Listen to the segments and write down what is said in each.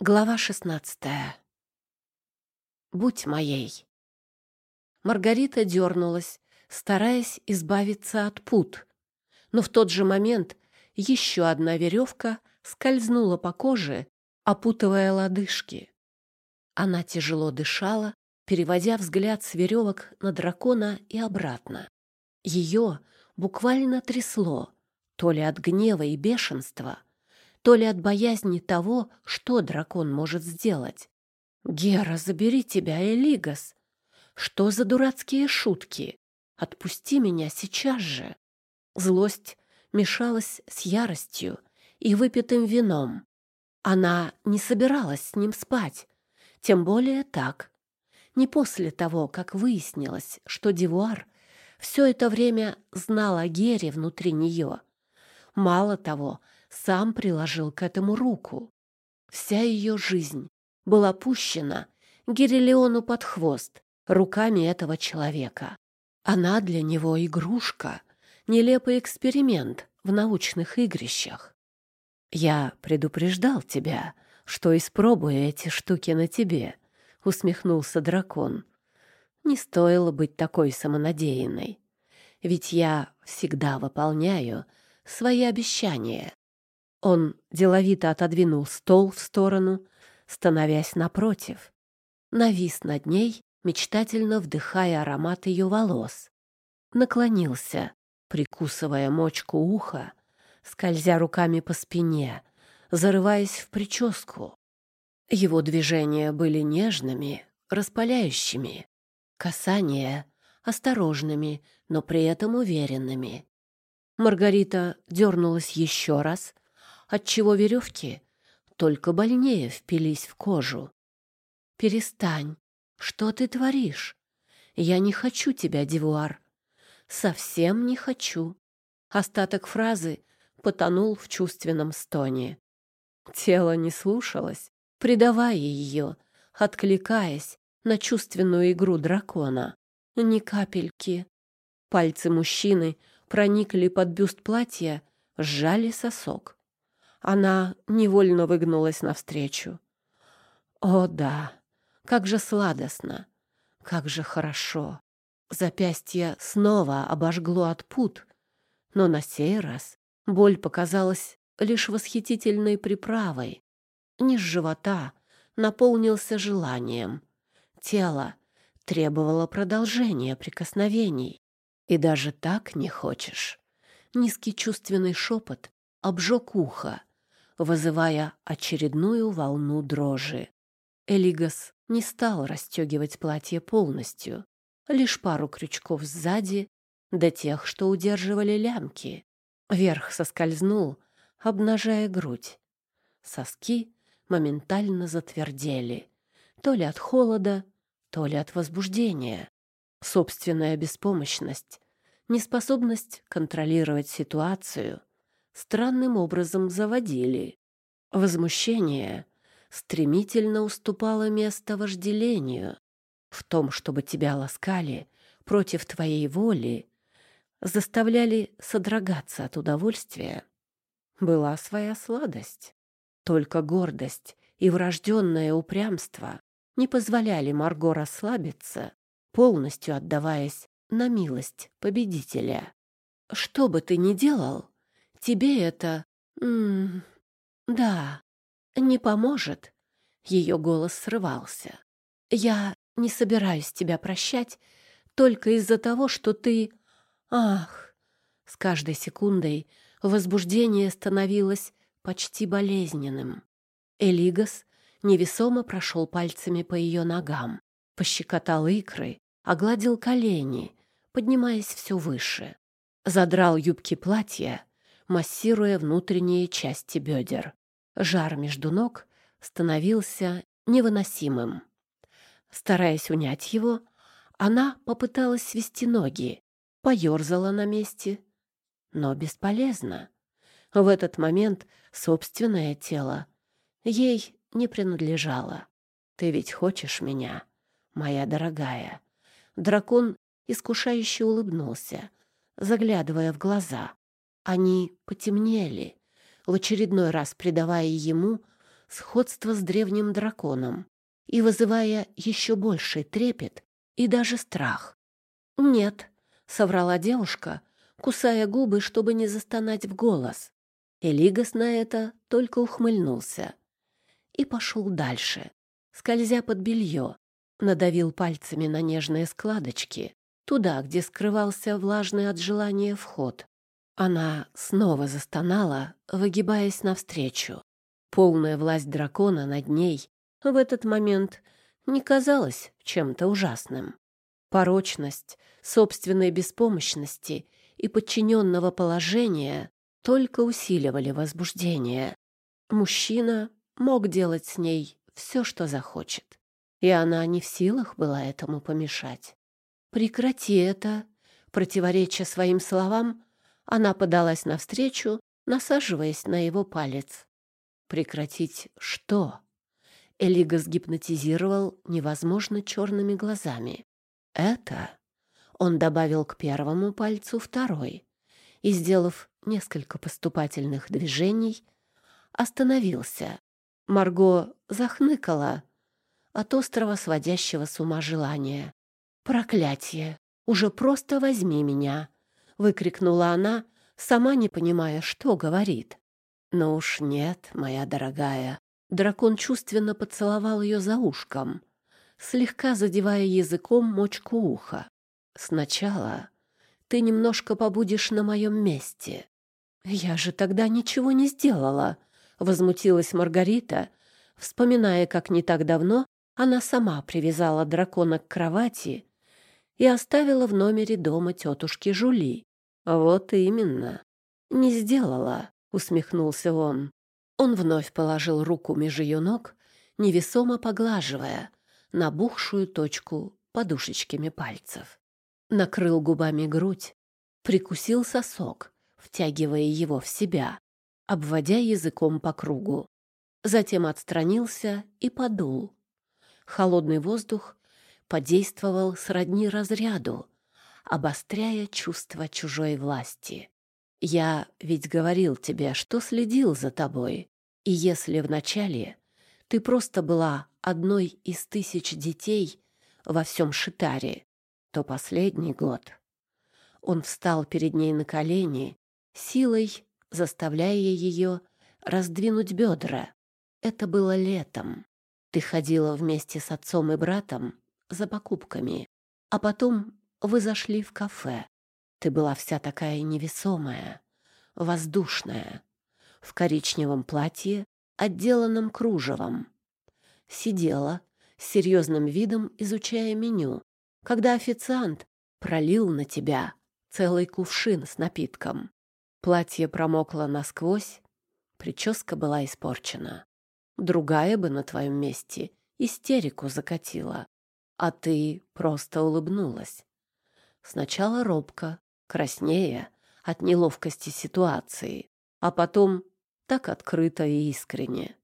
Глава шестнадцатая. Будь моей. Маргарита дернулась, стараясь избавиться от пут. Но в тот же момент еще одна веревка скользнула по коже, опутывая лодыжки. Она тяжело дышала, переводя взгляд с веревок на дракона и обратно. Ее буквально трясло, то ли от гнева и бешенства, то ли от боязни того, что дракон может сделать. «Гера, забери тебя, Элигас! Что за дурацкие шутки? Отпусти меня сейчас же!» Злость мешалась с яростью и выпитым вином. Она не собиралась с ним спать, тем более так. Не после того, как выяснилось, что Дивуар все это время знал о Гере внутри нее. Мало того, сам приложил к этому руку. Вся ее жизнь была пущена Гирелиону под хвост руками этого человека. Она для него игрушка, нелепый эксперимент в научных игрищах. «Я предупреждал тебя, что испробую эти штуки на тебе», — усмехнулся дракон. «Не стоило быть такой самонадеянной, ведь я всегда выполняю свои обещания. Он деловито отодвинул стол в сторону, становясь напротив. Навис над ней, мечтательно вдыхая аромат ее волос. Наклонился, прикусывая мочку уха, скользя руками по спине, зарываясь в прическу. Его движения были нежными, распаляющими, касания осторожными, но при этом уверенными. Маргарита дернулась еще раз, отчего веревки только больнее впились в кожу. «Перестань! Что ты творишь? Я не хочу тебя, Дивуар. Совсем не хочу!» Остаток фразы потонул в чувственном стоне. Тело не слушалось, предавая ее, откликаясь на чувственную игру дракона. Ни капельки. Пальцы мужчины проникли под бюст платья, сжали сосок. Она невольно выгнулась навстречу. О, да, как же сладостно, как же хорошо. Запястье снова обожгло от пут, но на сей раз боль показалась лишь восхитительной приправой. Низ живота наполнился желанием. Тело требовало продолжения прикосновений. И даже так не хочешь. Низкий чувственный шепот обжег ухо, вызывая очередную волну дрожи. Элигас не стал расстегивать платье полностью, лишь пару крючков сзади, до тех, что удерживали лямки. Верх соскользнул, обнажая грудь. Соски моментально затвердели, то ли от холода, то ли от возбуждения. Собственная беспомощность, неспособность контролировать ситуацию странным образом заводили. Возмущение стремительно уступало место вожделению. В том, чтобы тебя ласкали против твоей воли, заставляли содрогаться от удовольствия, была своя сладость. Только гордость и врожденное упрямство не позволяли Марго расслабиться, полностью отдаваясь на милость победителя. Что бы ты ни делал, Тебе это... М -м, да, не поможет. Ее голос срывался. Я не собираюсь тебя прощать только из-за того, что ты... Ах! С каждой секундой возбуждение становилось почти болезненным. Элигас невесомо прошел пальцами по ее ногам, пощекотал икры, огладил колени, поднимаясь все выше. Задрал юбки платья массируя внутренние части бедер. Жар между ног становился невыносимым. Стараясь унять его, она попыталась свести ноги, поерзала на месте, но бесполезно. В этот момент собственное тело ей не принадлежало. «Ты ведь хочешь меня, моя дорогая?» Дракон искушающе улыбнулся, заглядывая в глаза. Они потемнели, в очередной раз придавая ему сходство с древним драконом и вызывая еще больший трепет и даже страх. «Нет», — соврала девушка, кусая губы, чтобы не застонать в голос. Элигас на это только ухмыльнулся и пошел дальше, скользя под белье, надавил пальцами на нежные складочки, туда, где скрывался влажный от желания вход. Она снова застонала, выгибаясь навстречу. Полная власть дракона над ней в этот момент не казалась чем-то ужасным. Порочность собственной беспомощности и подчиненного положения только усиливали возбуждение. Мужчина мог делать с ней все, что захочет, и она не в силах была этому помешать. «Прекрати это!» Противореча своим словам, она подалась навстречу, насаживаясь на его палец. «Прекратить что?» Элига сгипнотизировал невозможно черными глазами. «Это...» Он добавил к первому пальцу второй и, сделав несколько поступательных движений, остановился. Марго захныкала от острого сводящего с ума желания. «Проклятие! Уже просто возьми меня!» — выкрикнула она, сама не понимая, что говорит. «Но уж нет, моя дорогая». Дракон чувственно поцеловал ее за ушком, слегка задевая языком мочку уха. «Сначала ты немножко побудешь на моем месте». «Я же тогда ничего не сделала», — возмутилась Маргарита, вспоминая, как не так давно она сама привязала дракона к кровати и оставила в номере дома тетушки Жули. «Вот именно. Не сделала», — усмехнулся он. Он вновь положил руку меж ее ног, невесомо поглаживая набухшую точку подушечками пальцев. Накрыл губами грудь, прикусил сосок, втягивая его в себя, обводя языком по кругу. Затем отстранился и подул. Холодный воздух подействовал сродни разряду, обостряя чувство чужой власти. «Я ведь говорил тебе, что следил за тобой, и если вначале ты просто была одной из тысяч детей во всем Шитаре, то последний год...» Он встал перед ней на колени, силой заставляя ее раздвинуть бедра. Это было летом. Ты ходила вместе с отцом и братом за покупками, а потом вы зашли в кафе. Ты была вся такая невесомая, воздушная, в коричневом платье, отделанном кружевом. Сидела с серьезным видом, изучая меню, когда официант пролил на тебя целый кувшин с напитком. Платье промокло насквозь, прическа была испорчена. Другая бы на твоем месте истерику закатила, а ты просто улыбнулась. Сначала робко, краснея от неловкости ситуации, а потом так открыто и искренне.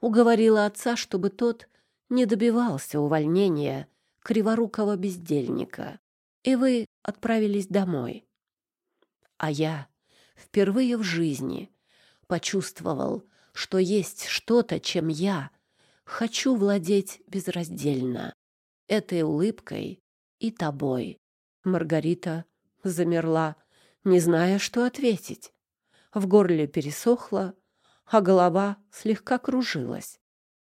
Уговорила отца, чтобы тот не добивался увольнения криворукого бездельника, и вы отправились домой. А я впервые в жизни почувствовал, что есть что-то, чем я хочу владеть безраздельно. Этой улыбкой и тобой. Маргарита замерла, не зная, что ответить. В горле пересохло, а голова слегка кружилась.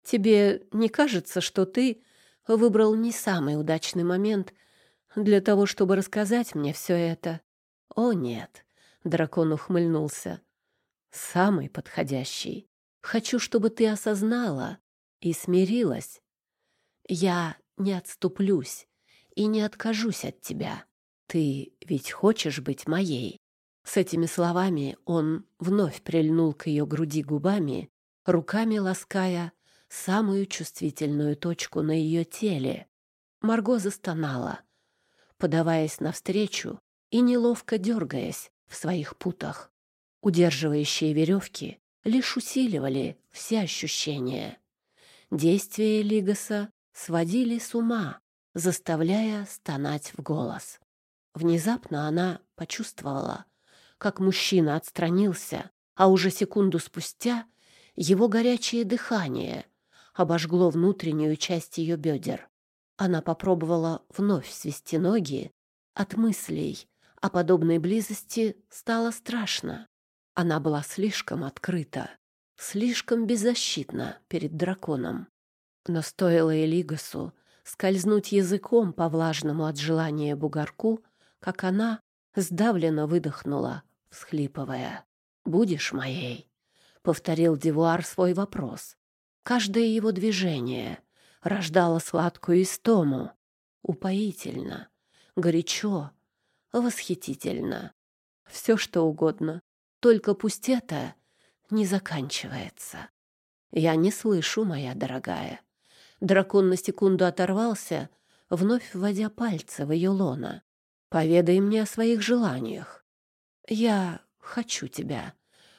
Тебе не кажется, что ты выбрал не самый удачный момент для того, чтобы рассказать мне все это? О, нет, Дракон ухмыльнулся. «Самый подходящий. Хочу, чтобы ты осознала и смирилась. Я не отступлюсь и не откажусь от тебя. Ты ведь хочешь быть моей?» С этими словами он вновь прильнул к ее груди губами, руками лаская самую чувствительную точку на ее теле. Марго застонала, подаваясь навстречу и неловко дергаясь, в своих путах. Удерживающие веревки лишь усиливали все ощущения. Действия Лигаса сводили с ума, заставляя стонать в голос. Внезапно она почувствовала, как мужчина отстранился, а уже секунду спустя Его горячее дыхание обожгло внутреннюю часть ее бедер. Она попробовала вновь свести ноги. От мыслей о подобной близости стало страшно. Она была слишком открыта, слишком беззащитна перед драконом. Но стоило Элигасу скользнуть языком по влажному от желания бугорку, как она сдавленно выдохнула, всхлипывая. «Будешь моей?» — повторил Девуар свой вопрос. Каждое его движение рождало сладкую истому. Упоительно, горячо, восхитительно. Все что угодно, только пусть это не заканчивается. Я не слышу, моя дорогая. Дракон на секунду оторвался, вновь вводя пальцы в ее лона. Поведай мне о своих желаниях. Я хочу тебя,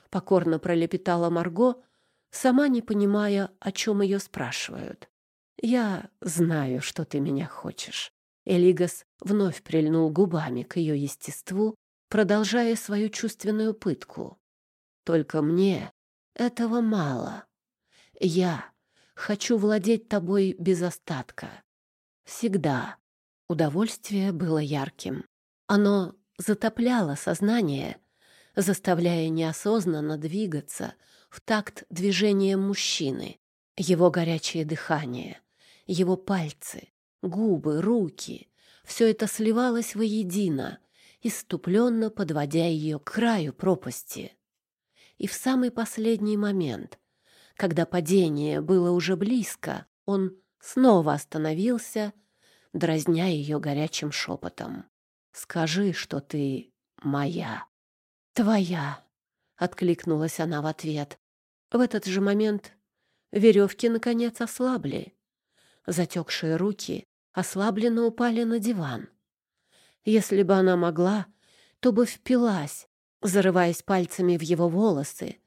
покорно пролепетала Марго, сама не понимая, о чем ее спрашивают. Я знаю, что ты меня хочешь. Элигас вновь прильнул губами к ее естеству, продолжая свою чувственную пытку. Только мне этого мало. Я хочу владеть тобой без остатка. Всегда. Удовольствие было ярким. Оно затопляло сознание, заставляя неосознанно двигаться в такт движением мужчины. Его горячее дыхание, его пальцы, губы, руки — все это сливалось воедино, иступленно подводя ее к краю пропасти. И в самый последний момент, когда падение было уже близко, он снова остановился, дразня ее горячим шепотом. «Скажи, что ты моя». «Твоя», — откликнулась она в ответ. В этот же момент веревки, наконец, ослабли. Затекшие руки ослабленно упали на диван. Если бы она могла, то бы впилась, зарываясь пальцами в его волосы,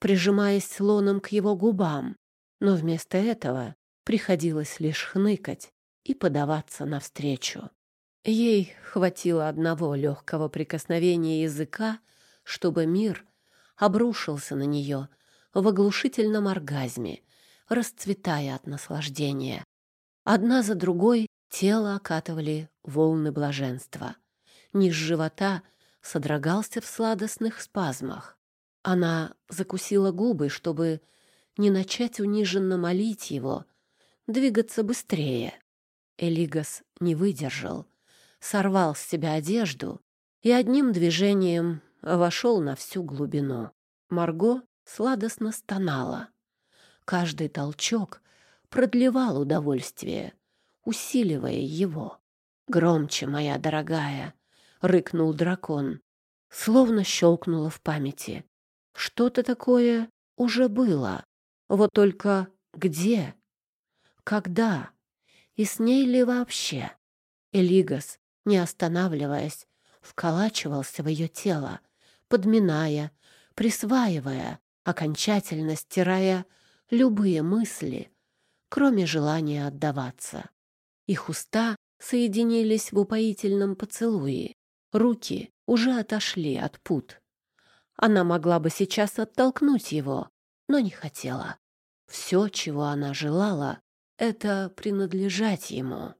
прижимаясь слоном к его губам, но вместо этого приходилось лишь хныкать и подаваться навстречу. Ей хватило одного легкого прикосновения языка, чтобы мир обрушился на нее в оглушительном оргазме, расцветая от наслаждения. Одна за другой тело окатывали волны блаженства. Низ живота содрогался в сладостных спазмах. Она закусила губы, чтобы не начать униженно молить его, двигаться быстрее. Элигас не выдержал, сорвал с себя одежду и одним движением вошел на всю глубину. Марго сладостно стонала. Каждый толчок продлевал удовольствие, усиливая его. «Громче, моя дорогая!» — рыкнул дракон. Словно щелкнуло в памяти. Что-то такое уже было. Вот только где? Когда? И с ней ли вообще? Элигас, не останавливаясь, вколачивался в ее тело, подминая, присваивая, окончательно стирая любые мысли, кроме желания отдаваться. Их уста соединились в упоительном поцелуе. Руки уже отошли от пут. Она могла бы сейчас оттолкнуть его, но не хотела. Все, чего она желала, это принадлежать ему.